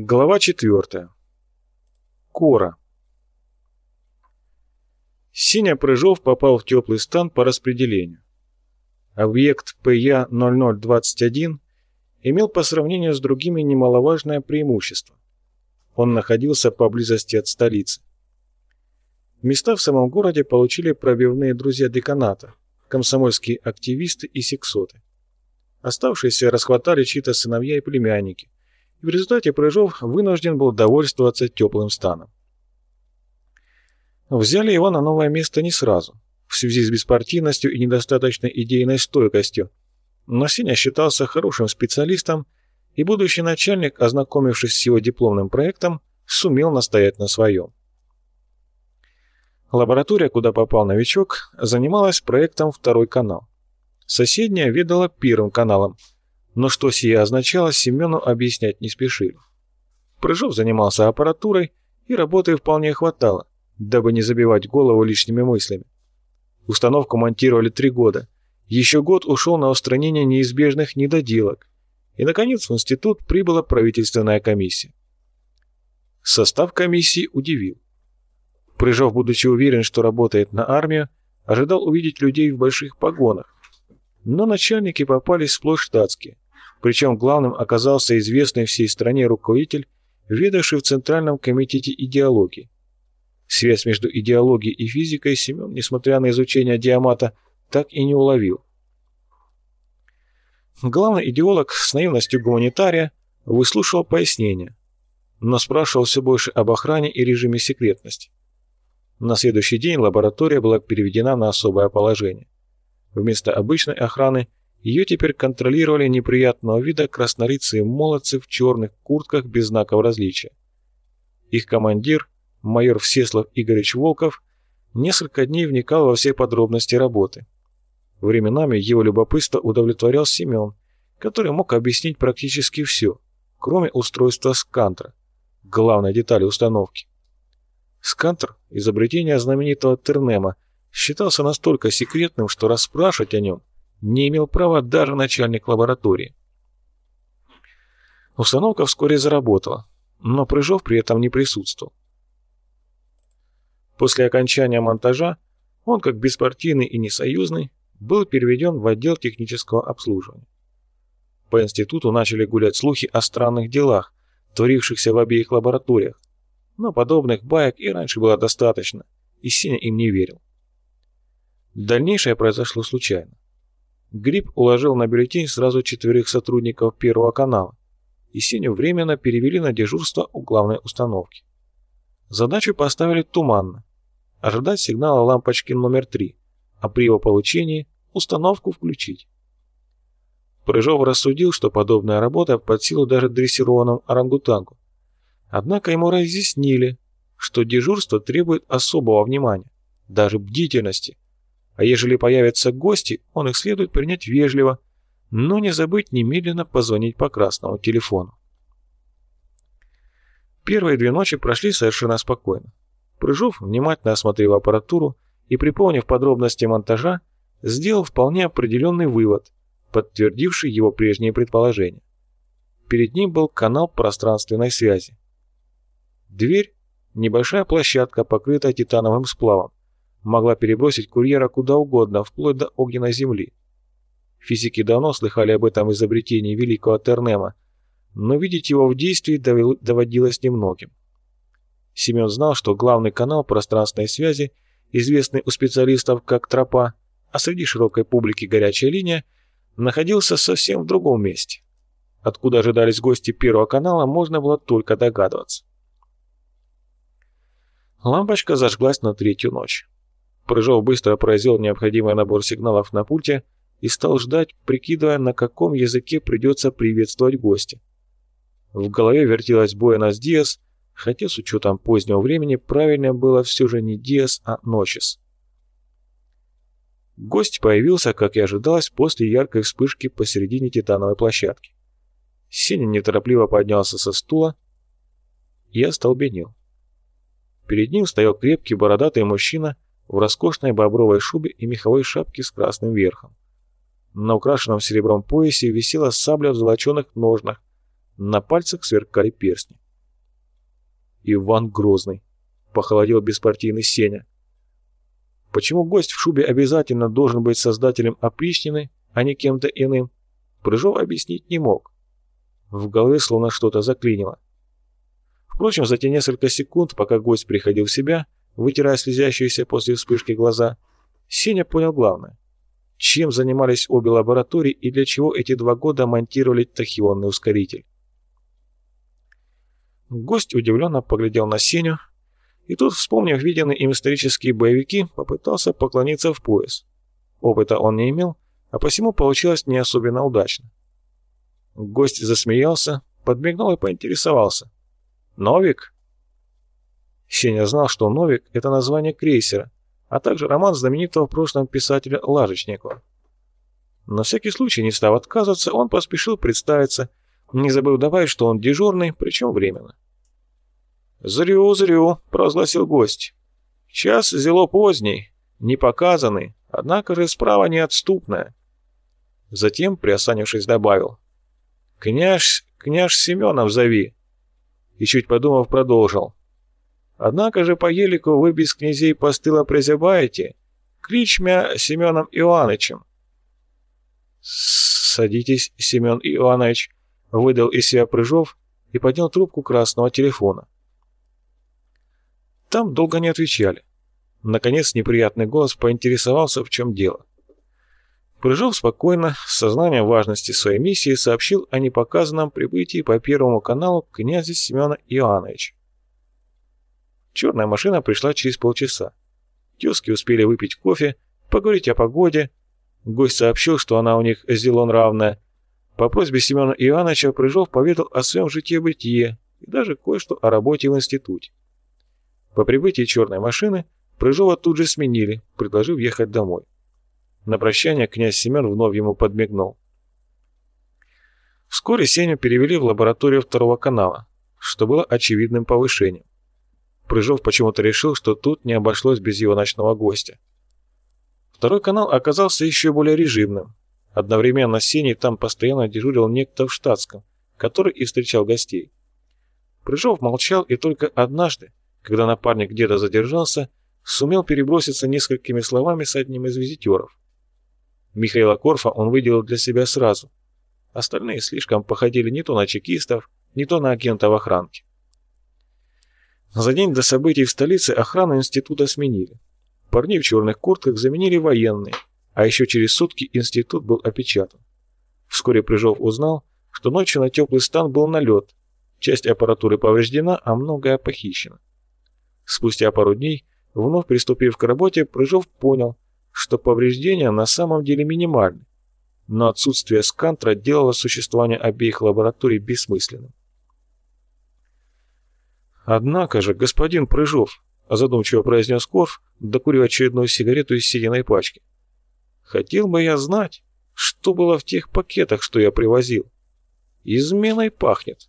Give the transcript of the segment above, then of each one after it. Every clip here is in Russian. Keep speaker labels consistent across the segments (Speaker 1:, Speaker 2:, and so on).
Speaker 1: Глава 4. Кора. Синя Прыжов попал в теплый стан по распределению. Объект ПЯ-0021 имел по сравнению с другими немаловажное преимущество. Он находился поблизости от столицы. Места в самом городе получили пробивные друзья деканата, комсомольские активисты и сексоты. Оставшиеся расхватали чьи-то сыновья и племянники, и в результате Прыжов вынужден был довольствоваться теплым станом. Взяли его на новое место не сразу, в связи с беспартийностью и недостаточной идейной стойкостью, но Синя считался хорошим специалистом, и будущий начальник, ознакомившись с его дипломным проектом, сумел настоять на своем. Лаборатория, куда попал новичок, занималась проектом «Второй канал». Соседняя ведала первым каналом – но что сие означало, Семену объяснять не спешили. Прыжов занимался аппаратурой, и работы вполне хватало, дабы не забивать голову лишними мыслями. Установку монтировали три года. Еще год ушел на устранение неизбежных недоделок. И, наконец, в институт прибыла правительственная комиссия. Состав комиссии удивил. Прыжов, будучи уверен, что работает на армию, ожидал увидеть людей в больших погонах. Но начальники попались сплошь штатские – причем главным оказался известный всей стране руководитель, ведавший в Центральном комитете идеологии. Связь между идеологией и физикой Семен, несмотря на изучение диамата, так и не уловил. Главный идеолог с наивностью гуманитария выслушивал пояснения, но спрашивал все больше об охране и режиме секретности. На следующий день лаборатория была переведена на особое положение. Вместо обычной охраны ее теперь контролировали неприятного вида краснолицые молодцы в черных куртках без знаков различия. Их командир, майор Всеслав Игоревич Волков, несколько дней вникал во все подробности работы. Временами его любопытство удовлетворял Семен, который мог объяснить практически все, кроме устройства скантра, главной детали установки. Скантр, изобретение знаменитого Тернема, считался настолько секретным, что расспрашивать о нем не имел права даже начальник лаборатории. Установка вскоре заработала, но Прыжов при этом не присутствовал. После окончания монтажа он, как беспартийный и несоюзный, был переведен в отдел технического обслуживания. По институту начали гулять слухи о странных делах, творившихся в обеих лабораториях, но подобных баек и раньше было достаточно, и Синя им не верил. Дальнейшее произошло случайно. Гриб уложил на бюллетень сразу четверых сотрудников Первого канала, и Синю временно перевели на дежурство у главной установки. Задачу поставили туманно. Ожидать сигнала лампочки номер 3, а при его получении установку включить. Прыжов рассудил, что подобная работа под силу даже дрессированному орангутангу. Однако ему разъяснили, что дежурство требует особого внимания, даже бдительности – а ежели появятся гости, он их следует принять вежливо, но не забыть немедленно позвонить по красному телефону. Первые две ночи прошли совершенно спокойно. Прыжов, внимательно осмотрев аппаратуру и припомнив подробности монтажа, сделал вполне определенный вывод, подтвердивший его прежние предположения. Перед ним был канал пространственной связи. Дверь – небольшая площадка, покрытая титановым сплавом могла перебросить курьера куда угодно, вплоть до огненной земли. Физики давно слыхали об этом изобретении великого Тернема, но видеть его в действии доводилось немногим. Семен знал, что главный канал пространственной связи, известный у специалистов как тропа, а среди широкой публики горячая линия, находился совсем в другом месте. Откуда ожидались гости Первого канала, можно было только догадываться. Лампочка зажглась на третью ночь. Прыжов быстро произвел необходимый набор сигналов на пульте и стал ждать, прикидывая, на каком языке придется приветствовать гостя. В голове вертелась Буэнос Диас, хотя с учетом позднего времени правильно было все же не Диас, а Ночес. Гость появился, как и ожидалось, после яркой вспышки посередине титановой площадки. Сеня неторопливо поднялся со стула и остолбенел. Перед ним стоял крепкий бородатый мужчина в роскошной бобровой шубе и меховой шапке с красным верхом. На украшенном серебром поясе висела сабля в золоченых ножнах, на пальцах сверкали перстни. Иван Грозный. Похолодел беспартийный Сеня. Почему гость в шубе обязательно должен быть создателем опричнины, а не кем-то иным, Прыжов объяснить не мог. В голове словно что-то заклинило. Впрочем, за те несколько секунд, пока гость приходил в себя, вытирая слезящиеся после вспышки глаза, Сеня понял главное. Чем занимались обе лаборатории и для чего эти два года монтировали тахионный ускоритель. Гость удивленно поглядел на Сеню, и тут, вспомнив виденные им исторические боевики, попытался поклониться в пояс. Опыта он не имел, а посему получилось не особенно удачно. Гость засмеялся, подмигнул и поинтересовался. «Новик?» Сеня знал, что «Новик» — это название крейсера, а также роман знаменитого в прошлом писателя Лажечникова. На всякий случай, не став отказываться, он поспешил представиться, не забыв добавить, что он дежурный, причем временно. «Зрю, зрю», — провозгласил гость. «Час зело поздний, не показанный, однако же справа неотступная. Затем, приосанившись, добавил. «Княж, княж Семенов зови!» И чуть подумав, продолжил. «Однако же по елику вы без князей постыла призябаете. Клич мя Семеном Иоанычем». «Садитесь, Семен Иоаннович», — выдал из себя Прыжов и поднял трубку красного телефона. Там долго не отвечали. Наконец неприятный голос поинтересовался, в чем дело. Прыжов спокойно, с сознанием важности своей миссии, сообщил о непоказанном прибытии по Первому каналу князя Семена Иоанновича. Черная машина пришла через полчаса. Тезки успели выпить кофе, поговорить о погоде. Гость сообщил, что она у них зелон равная. По просьбе Семена Иоанновича Прыжов поведал о своем житье-бытие и даже кое-что о работе в институте. По прибытии черной машины Прыжова тут же сменили, предложив ехать домой. На прощание князь Семен вновь ему подмигнул. Вскоре Сеню перевели в лабораторию второго канала, что было очевидным повышением. Прыжов почему-то решил, что тут не обошлось без его ночного гостя. Второй канал оказался еще более режимным. Одновременно с Сеней там постоянно дежурил некто в штатском, который и встречал гостей. Прыжов молчал и только однажды, когда напарник где-то задержался, сумел переброситься несколькими словами с одним из визитеров. Михаила Корфа он выделил для себя сразу. Остальные слишком походили не то на чекистов, не то на агентов охранки. За день до событий в столице охрану института сменили. Парней в черных куртках заменили военные, а еще через сутки институт был опечатан. Вскоре Прыжов узнал, что ночью на теплый стан был налет, часть аппаратуры повреждена, а многое похищено. Спустя пару дней, вновь приступив к работе, Прыжов понял, что повреждения на самом деле минимальны, но отсутствие скантра делало существование обеих лабораторий бессмысленным. «Однако же, господин Прыжов», – задумчиво произнес Корф, докурив очередную сигарету из сидиной пачки, – «хотел бы я знать, что было в тех пакетах, что я привозил. Изменой пахнет».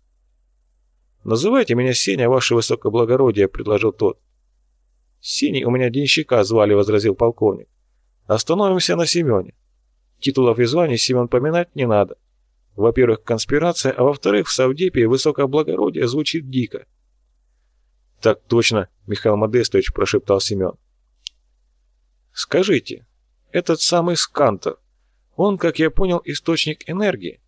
Speaker 1: «Называйте меня Сеня, ваше высокоблагородие», – предложил тот. «Синей у меня денщика звали», – возразил полковник. Остановимся на Семене. Титулов и званий Семен поминать не надо. Во-первых, конспирация, а во-вторых, в Савдепе высокое благородие звучит дико. «Так точно, Михаил Модестович», – прошептал Семен. «Скажите, этот самый Скантер, он, как я понял, источник энергии?»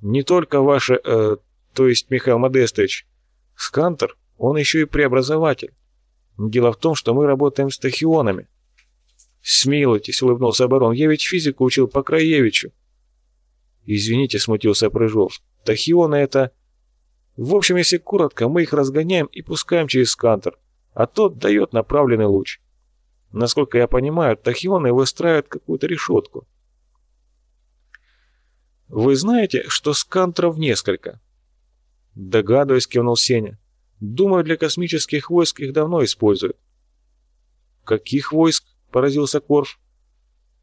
Speaker 1: «Не только ваше, э, то есть Михаил Модестович. Скантер, он еще и преобразователь. Дело в том, что мы работаем с тахионами. «Смилуйтесь», — улыбнулся барон, — «я ведь физику учил по Краевичу». «Извините», — смутился Прыжов, — «тахионы это...» «В общем, если коротко, мы их разгоняем и пускаем через скантер, а тот дает направленный луч. Насколько я понимаю, тахионы выстраивают какую-то решетку». «Вы знаете, что скантеров несколько?» «Догадываюсь», — кивнул Сеня. «Думаю, для космических войск их давно используют». «Каких войск?» поразился Корф.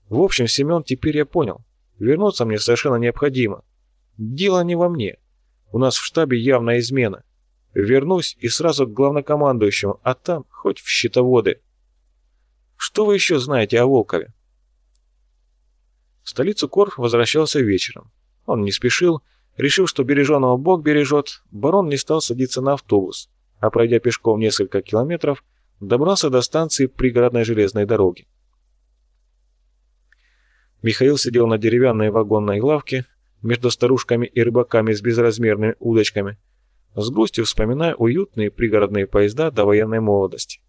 Speaker 1: В общем, Семен, теперь я понял. Вернуться мне совершенно необходимо. Дело не во мне. У нас в штабе явная измена. Вернусь и сразу к главнокомандующему, а там хоть в щитоводы. Что вы еще знаете о Волкове? В столицу Корф возвращался вечером. Он не спешил, решив, что береженого Бог бережет, барон не стал садиться на автобус, а пройдя пешком несколько километров, добрался до станции пригородной железной дороги. Михаил сидел на деревянной вагонной лавке между старушками и рыбаками с безразмерными удочками, с грустью вспоминая уютные пригородные поезда до военной молодости.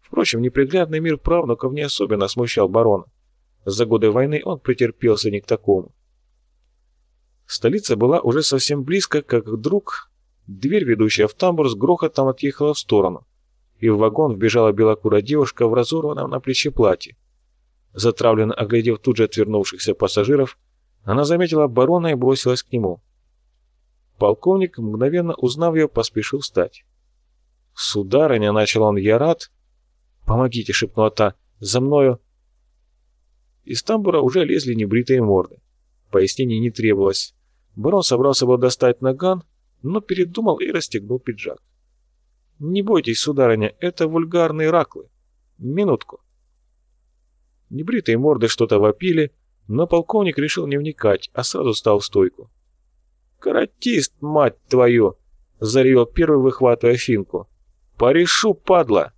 Speaker 1: Впрочем, неприглядный мир правнуков не особенно смущал барона. За годы войны он претерпелся не к такому. Столица была уже совсем близко, как вдруг дверь, ведущая в тамбур, с грохотом отъехала в сторону, и в вагон вбежала белокурая девушка в разорванном на плече платье. Затравленно оглядев тут же отвернувшихся пассажиров, она заметила барона и бросилась к нему. Полковник, мгновенно узнав ее, поспешил встать. «Сударыня», — начал он, — «я рад». «Помогите», — шепнула та, — «за мною». Из тамбура уже лезли небритые морды. Пояснений не требовалось. Барон собрался было достать наган, но передумал и расстегнул пиджак. «Не бойтесь, сударыня, это вульгарные раклы. Минутку». Небритые морды что-то вопили, но полковник решил не вникать, а сразу стал в стойку. «Каратист, мать твою!» — заревел первый, выхватывая финку. «Порешу, падла!»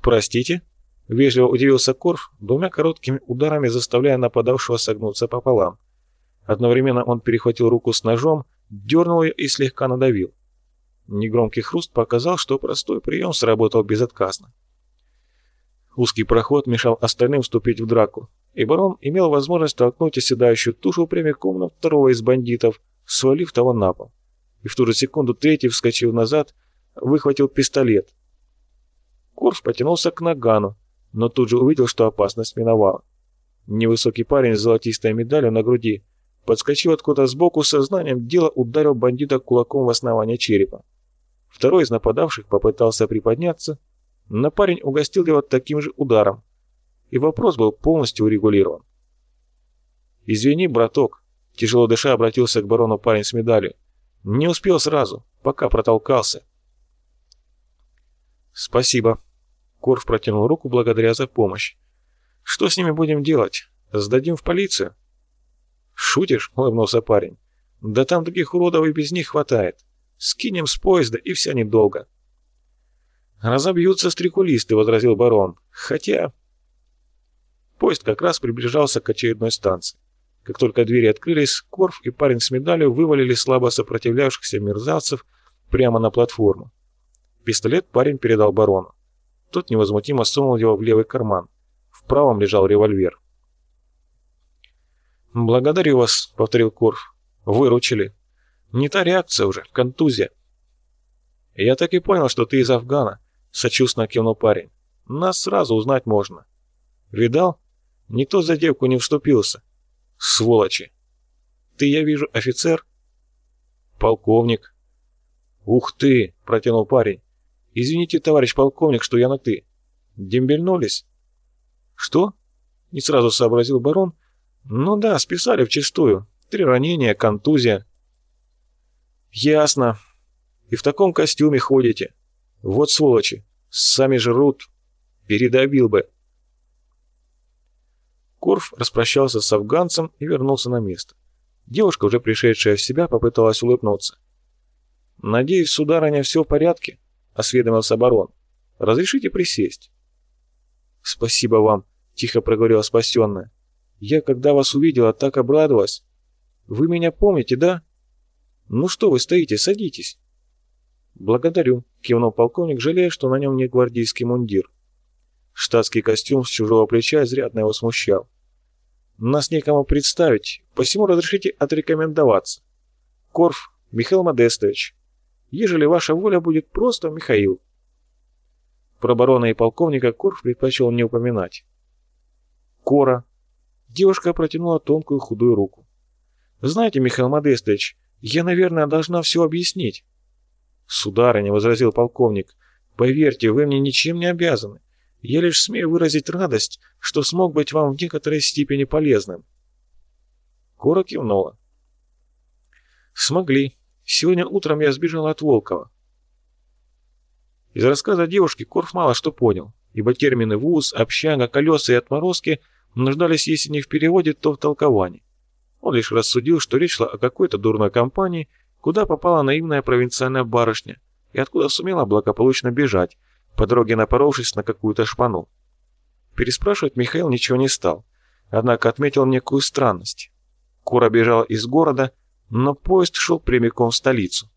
Speaker 1: «Простите?» — вежливо удивился Корф, двумя короткими ударами заставляя нападавшего согнуться пополам. Одновременно он перехватил руку с ножом, дернул ее и слегка надавил. Негромкий хруст показал, что простой прием сработал безотказно. Узкий проход мешал остальным вступить в драку, и барон имел возможность толкнуть оседающую тушу прямиком на второго из бандитов, свалив того на пол. И в ту же секунду третий, вскочил назад, выхватил пистолет. Корф потянулся к нагану, но тут же увидел, что опасность миновала. Невысокий парень с золотистой медалью на груди подскочил откуда сбоку, сознанием дела ударил бандита кулаком в основание черепа. Второй из нападавших попытался приподняться, но парень угостил его таким же ударом, и вопрос был полностью урегулирован. «Извини, браток», — тяжело дыша обратился к барону парень с медалью. «Не успел сразу, пока протолкался». «Спасибо», — Корф протянул руку благодаря за помощь. «Что с ними будем делать? Сдадим в полицию?» «Шутишь?» — улыбнулся парень. «Да там таких уродов и без них хватает. Скинем с поезда, и вся недолго». «Разобьются стрекулисты», — возразил барон. «Хотя...» Поезд как раз приближался к очередной станции. Как только двери открылись, Корф и парень с медалью вывалили слабо сопротивлявшихся мерзавцев прямо на платформу. Пистолет парень передал барону. Тот невозмутимо сунул его в левый карман. В правом лежал револьвер. «Благодарю вас», — повторил Корф. «Выручили. Не та реакция уже, контузия». «Я так и понял, что ты из Афгана», — сочувственно кивнул парень. «Нас сразу узнать можно». «Видал? Никто за девку не вступился. Сволочи. Ты, я вижу, офицер? Полковник. Ух ты, протянул парень. Извините, товарищ полковник, что я на «ты». Дембельнулись? Что? Не сразу сообразил барон. Ну да, списали вчистую. Три ранения, контузия. Ясно. И в таком костюме ходите. Вот сволочи. Сами жрут. Передавил бы. Корф распрощался с афганцем и вернулся на место. Девушка, уже пришедшая в себя, попыталась улыбнуться. «Надеюсь, сударыня, все в порядке?» — осведомился барон. «Разрешите присесть?» «Спасибо вам», — тихо проговорила спасенная. «Я, когда вас увидела, так обрадовалась. Вы меня помните, да? Ну что вы стоите, садитесь». «Благодарю», — кивнул полковник, жалея, что на нем не гвардейский мундир. Штатский костюм с чужого плеча изрядно его смущал. Нас некому представить, посему разрешите отрекомендоваться. Корф Михаил Модестович. Ежели ваша воля будет просто Михаил. Про барона и полковника Корф предпочел не упоминать. Кора. Девушка протянула тонкую худую руку. Знаете, Михаил Модестович, я, наверное, должна все объяснить. Сударыня, возразил полковник, поверьте, вы мне ничем не обязаны. Я лишь смею выразить радость, что смог быть вам в некоторой степени полезным. Кора кивнула. Смогли. Сегодня утром я сбежал от Волкова. Из рассказа девушки Корф мало что понял, ибо термины «вуз», «общага», «колеса» и «отморозки» нуждались, если не в переводе, то в толковании. Он лишь рассудил, что речь шла о какой-то дурной компании, куда попала наивная провинциальная барышня, и откуда сумела благополучно бежать, по дороге напоровшись на какую-то шпану. Переспрашивать Михаил ничего не стал, однако отметил некую странность. Кура бежала из города, но поезд шел прямиком в столицу.